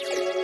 you